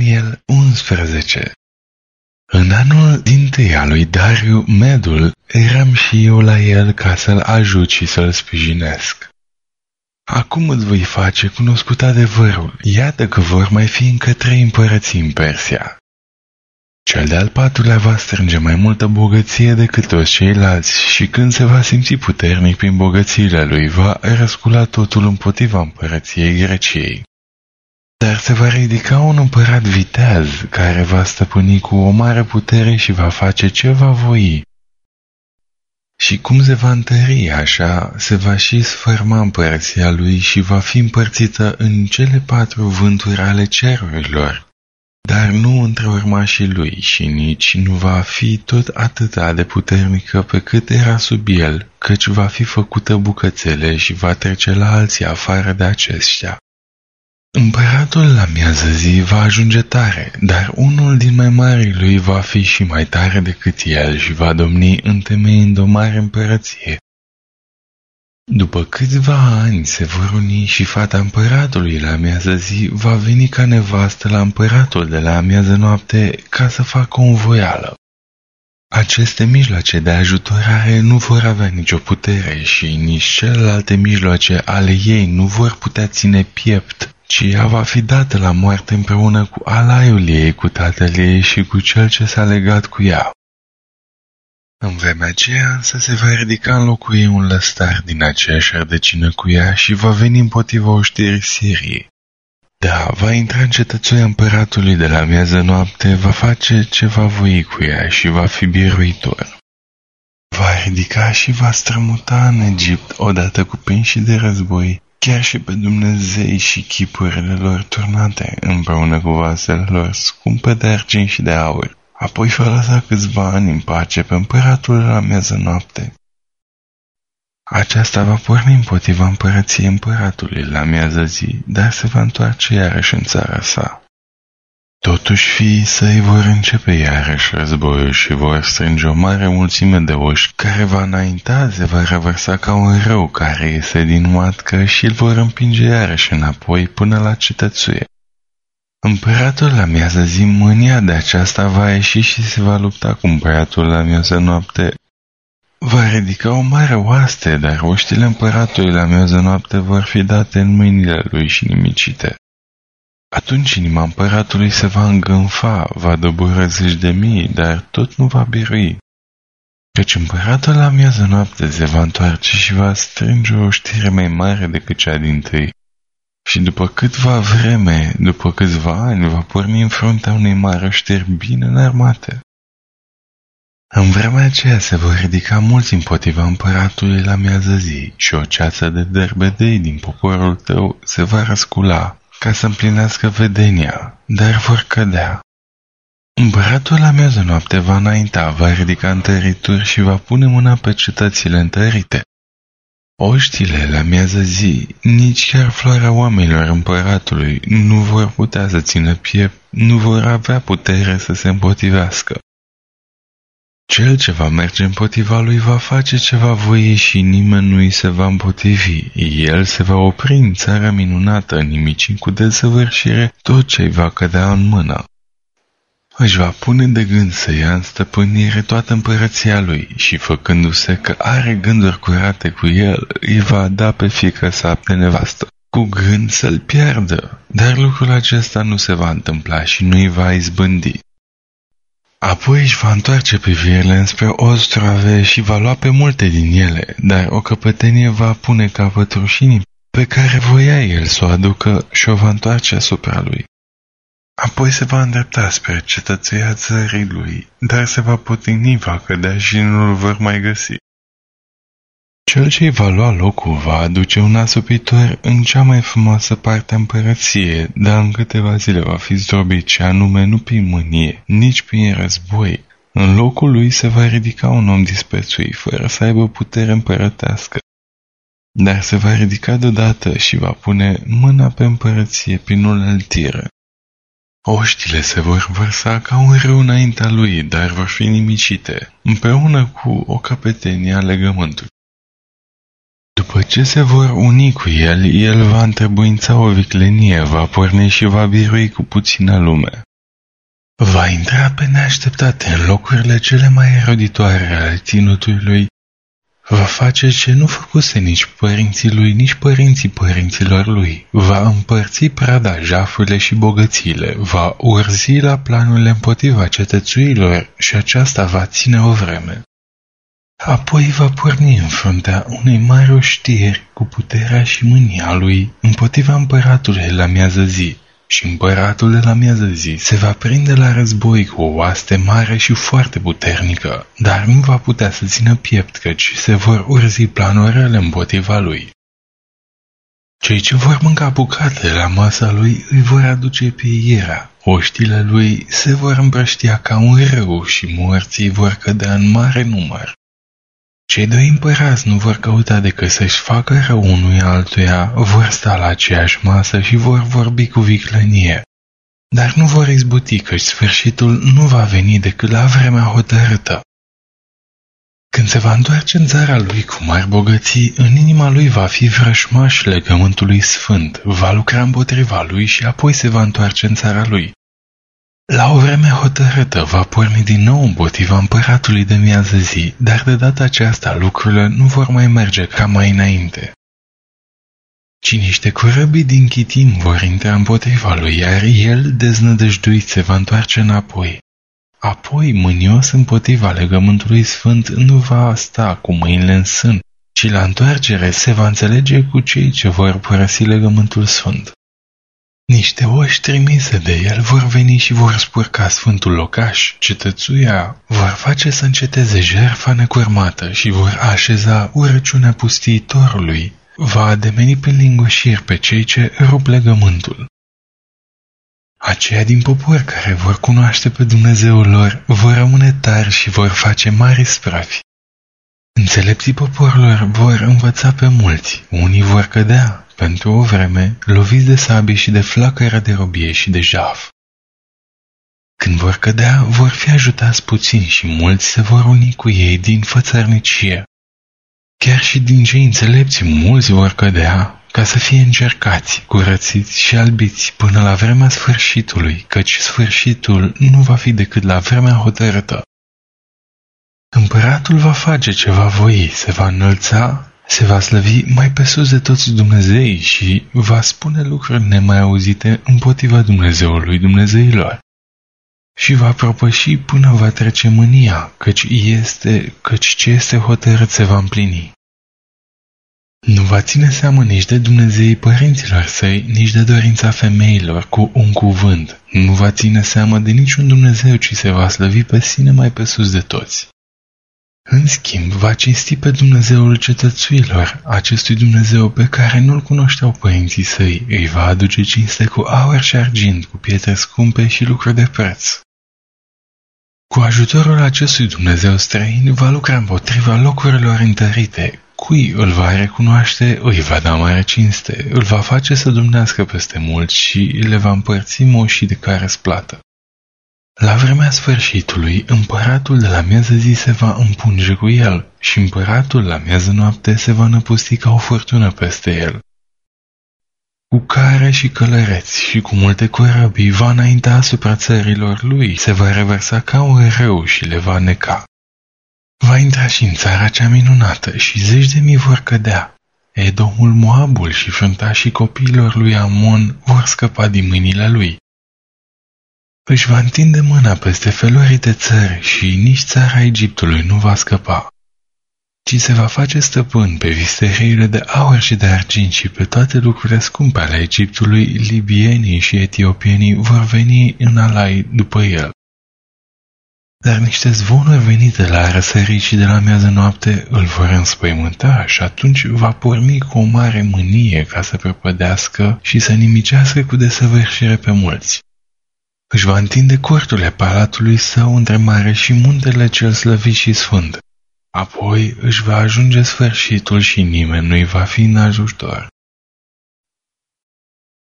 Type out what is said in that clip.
Daniel 11 În anul din tâia lui Dariu Medul, eram și eu la el ca să-l ajut și să-l sprijinesc. Acum îți voi face cunoscut adevărul. Iată că vor mai fi încă trei împărății în Persia. Cel de-al patrulea va strânge mai multă bogăție decât toți ceilalți și când se va simți puternic prin bogățiile lui, va răscula totul împotriva împărăției Greciei. Dar se va ridica un împărat viteaz care va stăpâni cu o mare putere și va face ce va voi. Și cum se va întări așa, se va și sfârma împărăția lui și va fi împărțită în cele patru vânturi ale cerurilor. Dar nu între urmașii lui și nici nu va fi tot atâta de puternică pe cât era sub el, căci va fi făcută bucățele și va trece la alții afară de aceștia. Împăratul la miază zi va ajunge tare, dar unul din mai mari lui va fi și mai tare decât el și va domni întemeiind o mare împărăție. După câțiva ani se vor uni și fata împăratului la miază zi va veni ca nevastă la împăratul de la miază noapte ca să facă o învoială. Aceste mijloace de ajutorare nu vor avea nicio putere și nici celelalte mijloace ale ei nu vor putea ține piept ci ea va fi dată la moarte împreună cu alaiul ei, cu tatăl ei și cu cel ce s-a legat cu ea. În vremea aceea însă se va ridica în locul ei un lăstar din aceeași rădăcină cu ea și va veni împotriva oștirii Siriei. Da, va intra în cetățuia împăratului de la miază noapte, va face ce va voi cu ea și va fi biruitor. Va ridica și va strămuta în Egipt odată cu prinși de război chiar și pe Dumnezei și chipurile lor turnate, împreună cu vasele lor scumpe de argint și de aur. Apoi va lăsa câțiva ani în pace pe împăratul la miază noapte. Aceasta va porni împotriva împărăției împăratului la miază zi, dar se va întoarce iarăși în țara sa. Totuși fiii săi vor începe iarăși războiul și vor strânge o mare mulțime de oși care va înainta, se va revărsa ca un rău care iese din matcă și îl vor împinge iarăși înapoi până la cetățuie. Împăratul la miază zi mânia de aceasta va ieși și se va lupta cu împăratul la miază noapte. Va ridica o mare oaste, dar oștile împăratului la miază noapte vor fi date în mâinile lui și nimicite. Atunci inima împăratului se va îngânfa, va doboră zeci de mii, dar tot nu va birui. Căci împăratul la miază noapte se va întoarce și va strânge o știre mai mare decât cea din tâi. Și după câtva vreme, după câțiva ani, va porni în fruntea unei mari știri bine înarmate. În vremea aceea se vor ridica mulți împotriva împăratului la miază zi și o ceață de derbedei din poporul tău se va răscula ca să împlinească vedenia, dar vor cădea. Împăratul la mieză noapte va înainta, va ridica întărituri și va pune mâna pe cetățile întărite. Oștile la mieză zi, nici chiar floarea oamenilor împăratului nu vor putea să țină piept, nu vor avea putere să se împotrivească. Cel ce va merge împotriva lui va face ce va voi și nimeni nu îi se va împotrivi. El se va opri în țara minunată, nimicind cu desăvârșire tot ce îi va cădea în mână. Își va pune de gând să ia în stăpânire toată împărăția lui și făcându-se că are gânduri curate cu el, îi va da pe fică sa pe nevastă cu gând să-l piardă, dar lucrul acesta nu se va întâmpla și nu îi va izbândi. Apoi își va întoarce privirile înspre Ostrave și va lua pe multe din ele, dar o căpătenie va pune capăt rușinii pe care voia el să o aducă și o va întoarce asupra lui. Apoi se va îndrepta spre cetățuia țării lui, dar se va potigni, va cădea și nu-l vor mai găsi. Cel ce îi va lua locul va aduce un asupitor în cea mai frumoasă parte a împărăției, dar în câteva zile va fi zdrobit și anume nu prin mânie, nici prin război. În locul lui se va ridica un om disprețuit, fără să aibă putere împărătească. Dar se va ridica deodată și va pune mâna pe împărăție prin uneltire. Oștile se vor vărsa ca un râu înaintea lui, dar vor fi nimicite, împreună cu o căpetenie a legământului. După ce se vor uni cu el, el va întrebuința o viclenie, va porni și va birui cu puțină lume. Va intra pe neașteptate în locurile cele mai eroditoare ale ținutului Va face ce nu făcuse nici părinții lui, nici părinții părinților lui. Va împărți prada, jafurile și bogățiile. Va urzi la planurile împotriva cetățuilor și aceasta va ține o vreme. Apoi va porni în fruntea unei mari oștieri cu puterea și mânia lui împotriva împăratului la miază zi și împăratul de la miază zi se va prinde la război cu o oaste mare și foarte puternică, dar nu va putea să țină piept căci se vor urzi planurile împotriva lui. Cei ce vor mânca bucate de la masa lui îi vor aduce pe iera, oștile lui se vor împrăștia ca un râu și morții vor cădea în mare număr. Cei doi împărați nu vor căuta decât să-și facă rău unui altuia, vor sta la aceeași masă și vor vorbi cu viclănie. Dar nu vor izbuti căci sfârșitul nu va veni decât la vremea hotărâtă. Când se va întoarce în țara lui cu mari bogății, în inima lui va fi vrășmaș legământului sfânt, va lucra împotriva lui și apoi se va întoarce în țara lui. La o vreme hotărâtă va porni din nou împotriva împăratului de miază zi, dar de data aceasta lucrurile nu vor mai merge ca mai înainte. Ci niște corăbii din Chitim vor intra împotriva lui, iar el, deznădăjduit, se va întoarce înapoi. Apoi, mânios împotriva legământului sfânt, nu va sta cu mâinile în sân, ci la întoarcere se va înțelege cu cei ce vor părăsi legământul sfânt. Niște oși trimise de el vor veni și vor spurca sfântul locaș, cetățuia, vor face să înceteze jerfa necurmată și vor așeza urăciunea pustiitorului, va ademeni prin lingoșiri pe cei ce rup legământul. Aceia din popor care vor cunoaște pe Dumnezeul lor vor rămâne tari și vor face mari spravi. Înțelepții poporilor vor învăța pe mulți, unii vor cădea, pentru o vreme, loviți de sabie și de flacăra de robie și de jaf. Când vor cădea, vor fi ajutați puțini și mulți se vor uni cu ei din fățărnicie. Chiar și din cei înțelepți mulți vor cădea ca să fie încercați, curățiți și albiți până la vremea sfârșitului, căci sfârșitul nu va fi decât la vremea hotărâtă. Împăratul va face ce va voi, se va înălța se va slăvi mai pe sus de toți Dumnezei și va spune lucruri nemai auzite împotriva Dumnezeului Dumnezeilor. Și va propăși până va trece mânia, căci, este, căci ce este hotărât se va împlini. Nu va ține seamă nici de Dumnezeii părinților săi, nici de dorința femeilor cu un cuvânt. Nu va ține seamă de niciun Dumnezeu, ci se va slăvi pe sine mai pe sus de toți. În schimb, va cinsti pe Dumnezeul cetățuilor, acestui Dumnezeu pe care nu-l cunoșteau părinții săi, îi va aduce cinste cu aur și argint, cu pietre scumpe și lucruri de preț. Cu ajutorul acestui Dumnezeu străin va lucra împotriva locurilor întărite, cui îl va recunoaște, îi va da mare cinste, îl va face să dumnească peste mulți și le va împărți moșii de care splată. La vremea sfârșitului, împăratul de la mieză zi se va împunge cu el și împăratul la mieză noapte se va năpusti ca o furtună peste el. Cu care și călăreți și cu multe corăbii va înainta asupra țărilor lui, se va reversa ca un râu și le va neca. Va intra și în țara cea minunată și zeci de mii vor cădea. Edomul Moabul și fruntașii copiilor lui Amon vor scăpa din mâinile lui își va întinde mâna peste felurite țări și nici țara Egiptului nu va scăpa, ci se va face stăpân pe visteriile de aur și de argint și pe toate lucrurile scumpe ale Egiptului, libienii și etiopienii vor veni în alai după el. Dar niște zvonuri venite la răsărit și de la miază noapte îl vor înspăimânta și atunci va porni cu o mare mânie ca să prăpădească și să nimicească cu desăvârșire pe mulți. Își va întinde corturile palatului său între mare și muntele cel slăvit și sfânt. Apoi își va ajunge sfârșitul și nimeni nu-i va fi în ajutor.